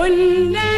one day.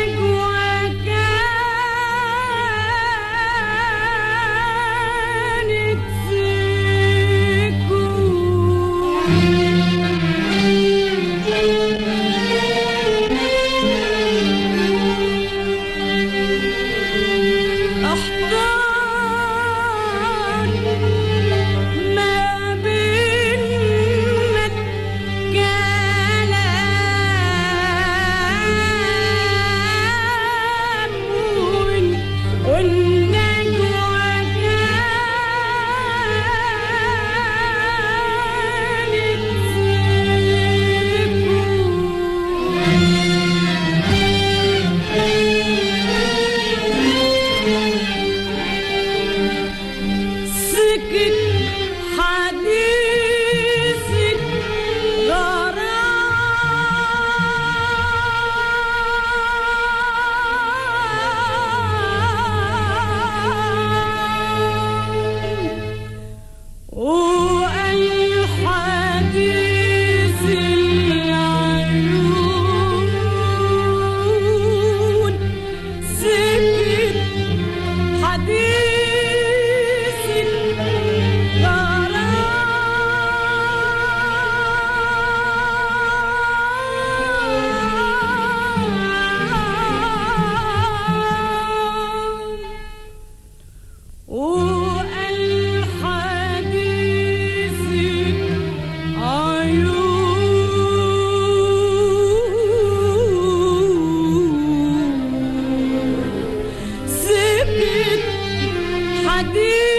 Hadi.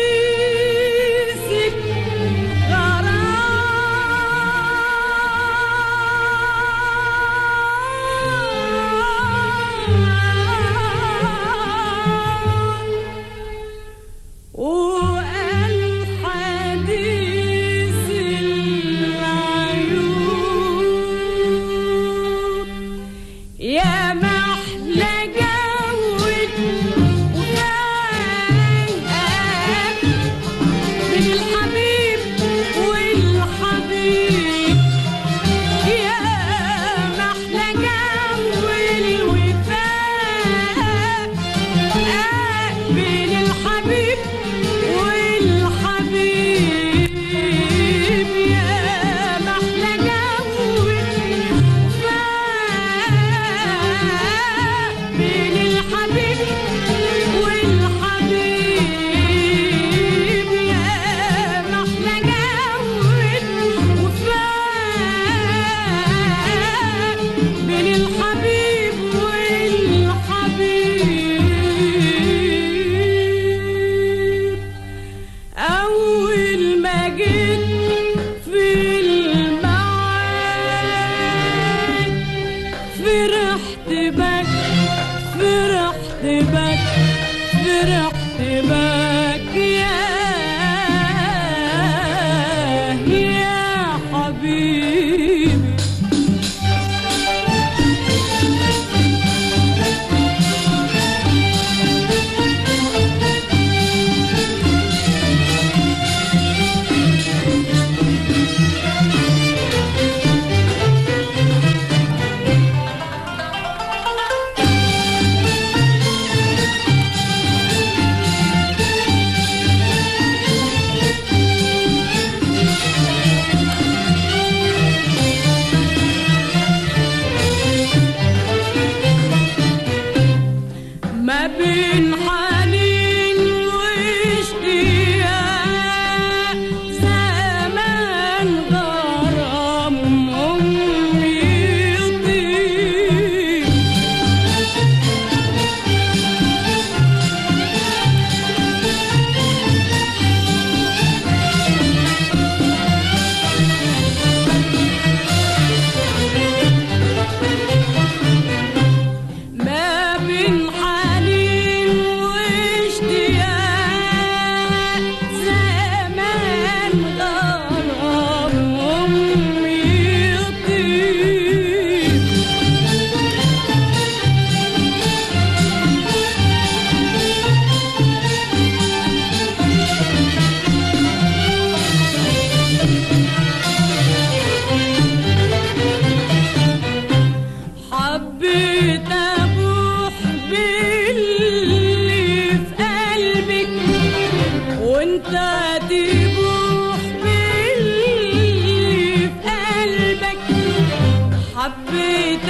حبيت